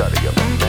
study of them.